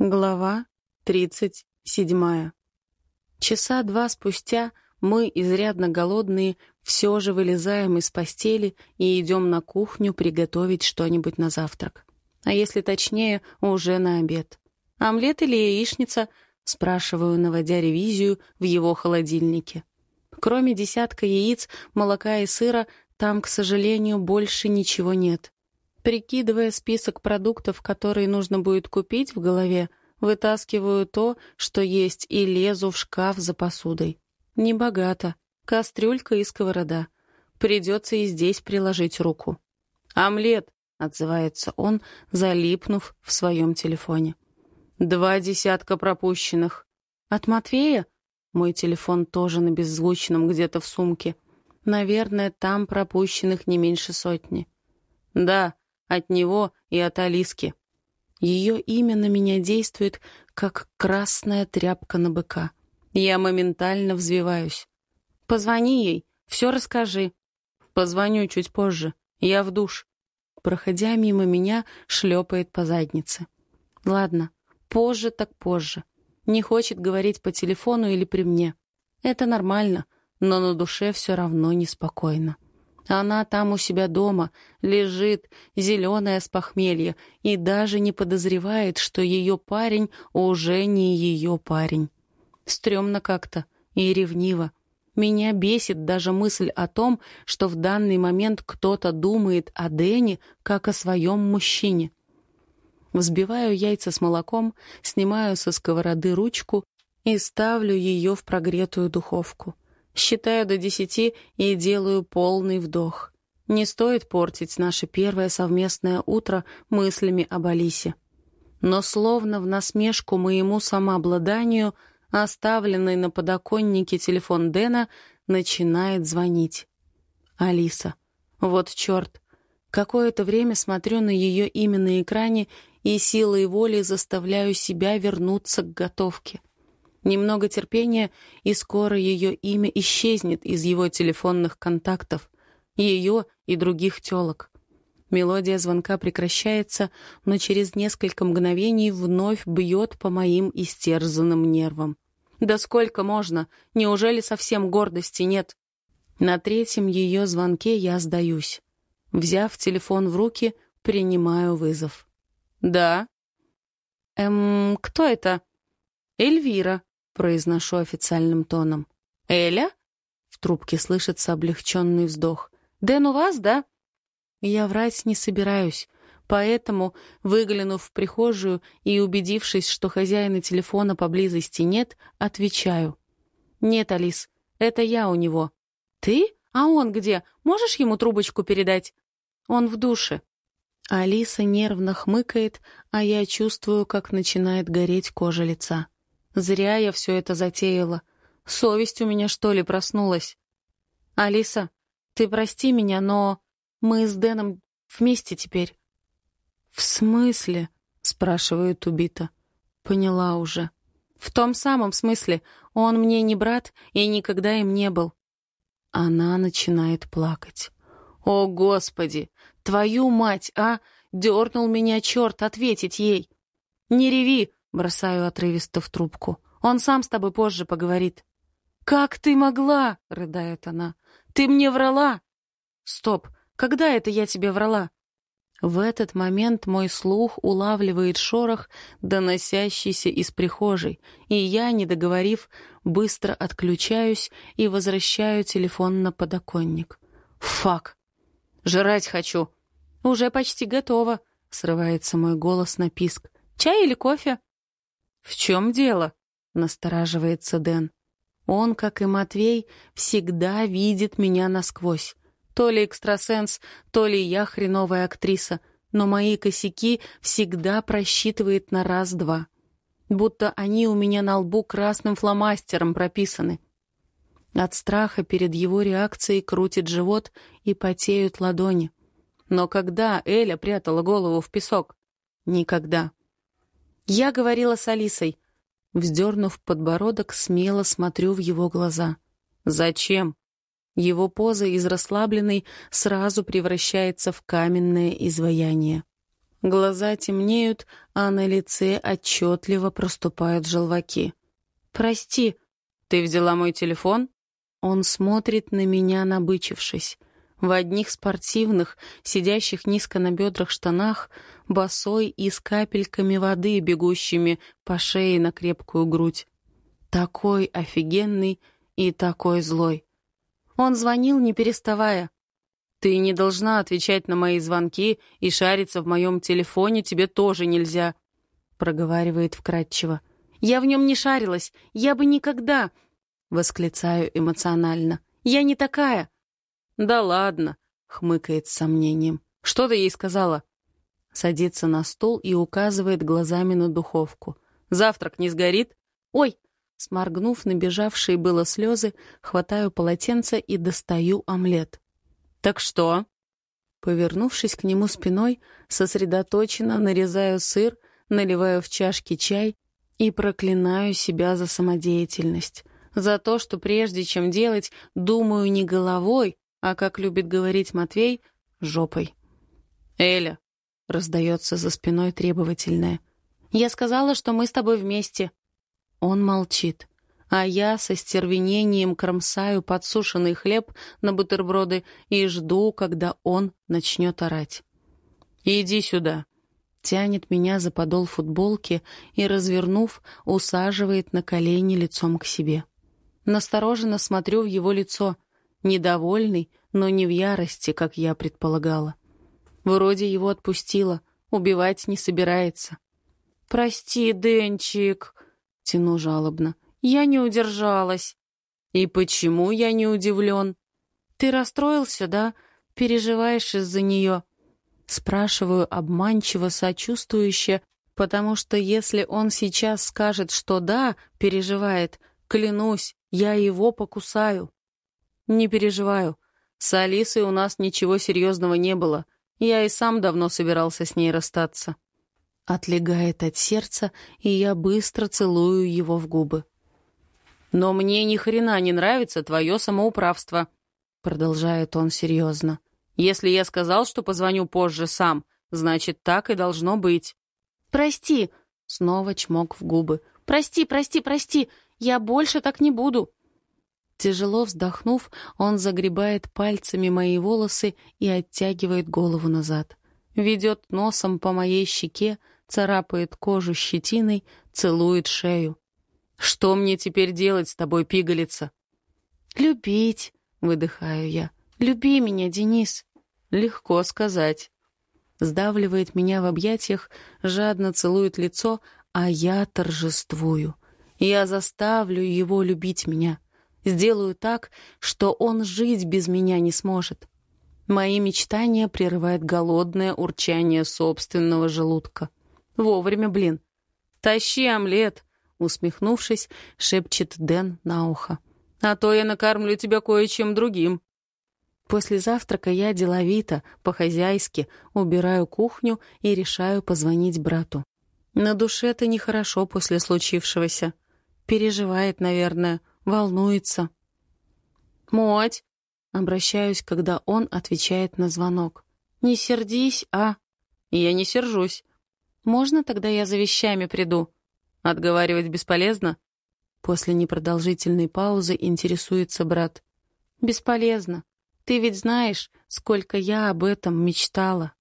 Глава тридцать седьмая. Часа два спустя мы, изрядно голодные, все же вылезаем из постели и идем на кухню приготовить что-нибудь на завтрак. А если точнее, уже на обед. «Омлет или яичница?» — спрашиваю, наводя ревизию в его холодильнике. Кроме десятка яиц, молока и сыра, там, к сожалению, больше ничего нет. Прикидывая список продуктов, которые нужно будет купить в голове, вытаскиваю то, что есть, и лезу в шкаф за посудой. Небогато. Кастрюлька и сковорода. Придется и здесь приложить руку. «Омлет!» — отзывается он, залипнув в своем телефоне. «Два десятка пропущенных». «От Матвея?» Мой телефон тоже на беззвучном где-то в сумке. Наверное, там пропущенных не меньше сотни. «Да, от него и от Алиски. Ее имя на меня действует, как красная тряпка на быка. Я моментально взвиваюсь. «Позвони ей, все расскажи». «Позвоню чуть позже. Я в душ». Проходя мимо меня, шлепает по заднице. «Ладно, позже так позже. Не хочет говорить по телефону или при мне. Это нормально, но на душе все равно неспокойно». Она там у себя дома, лежит, зеленая с похмелья, и даже не подозревает, что ее парень уже не ее парень. Стремно как-то и ревниво. Меня бесит даже мысль о том, что в данный момент кто-то думает о Дэне как о своем мужчине. Взбиваю яйца с молоком, снимаю со сковороды ручку и ставлю ее в прогретую духовку. Считаю до десяти и делаю полный вдох. Не стоит портить наше первое совместное утро мыслями об Алисе. Но словно в насмешку моему самообладанию, оставленный на подоконнике телефон Дэна начинает звонить. Алиса. Вот черт. Какое-то время смотрю на ее имя на экране и силой воли заставляю себя вернуться к готовке. Немного терпения, и скоро ее имя исчезнет из его телефонных контактов. Ее и других телок. Мелодия звонка прекращается, но через несколько мгновений вновь бьет по моим истерзанным нервам. «Да сколько можно? Неужели совсем гордости нет?» На третьем ее звонке я сдаюсь. Взяв телефон в руки, принимаю вызов. «Да?» «Эм, кто это?» «Эльвира», произношу официальным тоном. «Эля?» В трубке слышится облегченный вздох. «Дэн у вас, да?» Я врать не собираюсь, поэтому, выглянув в прихожую и убедившись, что хозяина телефона поблизости нет, отвечаю. «Нет, Алис, это я у него». «Ты? А он где? Можешь ему трубочку передать?» «Он в душе». Алиса нервно хмыкает, а я чувствую, как начинает гореть кожа лица. Зря я все это затеяла. Совесть у меня, что ли, проснулась? Алиса, ты прости меня, но мы с Дэном вместе теперь. В смысле? спрашивает убита. Поняла уже. В том самом смысле. Он мне не брат и никогда им не был. Она начинает плакать. «О, Господи! Твою мать, а! Дернул меня черт ответить ей!» «Не реви! Бросаю отрывисто в трубку. «Он сам с тобой позже поговорит». «Как ты могла?» — рыдает она. «Ты мне врала!» «Стоп! Когда это я тебе врала?» В этот момент мой слух улавливает шорох, доносящийся из прихожей, и я, не договорив, быстро отключаюсь и возвращаю телефон на подоконник. «Фак! Жрать хочу!» «Уже почти готово!» — срывается мой голос на писк. «Чай или кофе?» «В чем дело?» — настораживается Дэн. Он, как и Матвей, всегда видит меня насквозь. То ли экстрасенс, то ли я хреновая актриса, но мои косяки всегда просчитывает на раз-два. Будто они у меня на лбу красным фломастером прописаны. От страха перед его реакцией крутит живот и потеют ладони. Но когда Эля прятала голову в песок? Никогда. Я говорила с Алисой. Вздернув подбородок, смело смотрю в его глаза. «Зачем?» Его поза из расслабленной сразу превращается в каменное изваяние. Глаза темнеют, а на лице отчетливо проступают желваки. «Прости, ты взяла мой телефон?» Он смотрит на меня, набычившись. В одних спортивных, сидящих низко на бедрах штанах, босой и с капельками воды, бегущими по шее на крепкую грудь. Такой офигенный и такой злой. Он звонил, не переставая. «Ты не должна отвечать на мои звонки и шариться в моем телефоне тебе тоже нельзя», — проговаривает вкратчиво. «Я в нем не шарилась, я бы никогда...» — восклицаю эмоционально. «Я не такая!» «Да ладно!» — хмыкает с сомнением. «Что ты ей сказала?» Садится на стул и указывает глазами на духовку. «Завтрак не сгорит?» «Ой!» Сморгнув набежавшие было слезы, хватаю полотенце и достаю омлет. «Так что?» Повернувшись к нему спиной, сосредоточенно нарезаю сыр, наливаю в чашки чай и проклинаю себя за самодеятельность. За то, что прежде чем делать, думаю не головой, а, как любит говорить Матвей, жопой. «Эля!» — раздается за спиной требовательное. «Я сказала, что мы с тобой вместе». Он молчит, а я со стервенением кромсаю подсушенный хлеб на бутерброды и жду, когда он начнет орать. «Иди сюда!» Тянет меня за подол футболки и, развернув, усаживает на колени лицом к себе. Настороженно смотрю в его лицо, недовольный, но не в ярости, как я предполагала. Вроде его отпустила, убивать не собирается. «Прости, Денчик», — тяну жалобно, — «я не удержалась». «И почему я не удивлен?» «Ты расстроился, да? Переживаешь из-за нее?» Спрашиваю обманчиво сочувствующе, потому что если он сейчас скажет, что да, переживает, клянусь, я его покусаю. Не переживаю. С Алисой у нас ничего серьезного не было. Я и сам давно собирался с ней расстаться. Отлегает от сердца, и я быстро целую его в губы. «Но мне ни хрена не нравится твое самоуправство», — продолжает он серьезно. «Если я сказал, что позвоню позже сам, значит, так и должно быть». «Прости», — снова чмок в губы. «Прости, прости, прости. Я больше так не буду». Тяжело вздохнув, он загребает пальцами мои волосы и оттягивает голову назад. Ведет носом по моей щеке, царапает кожу щетиной, целует шею. «Что мне теперь делать с тобой, пигалица?» «Любить», — выдыхаю я. «Люби меня, Денис». «Легко сказать». Сдавливает меня в объятиях, жадно целует лицо, а я торжествую — я заставлю его любить меня. Сделаю так, что он жить без меня не сможет. Мои мечтания прерывает голодное урчание собственного желудка. Вовремя, блин. «Тащи омлет!» — усмехнувшись, шепчет Дэн на ухо. «А то я накормлю тебя кое-чем другим». После завтрака я деловито, по-хозяйски, убираю кухню и решаю позвонить брату. На душе-то нехорошо после случившегося. Переживает, наверное, волнуется. «Моть!» — обращаюсь, когда он отвечает на звонок. «Не сердись, а...» «Я не сержусь. Можно тогда я за вещами приду?» «Отговаривать бесполезно?» После непродолжительной паузы интересуется брат. «Бесполезно. Ты ведь знаешь, сколько я об этом мечтала».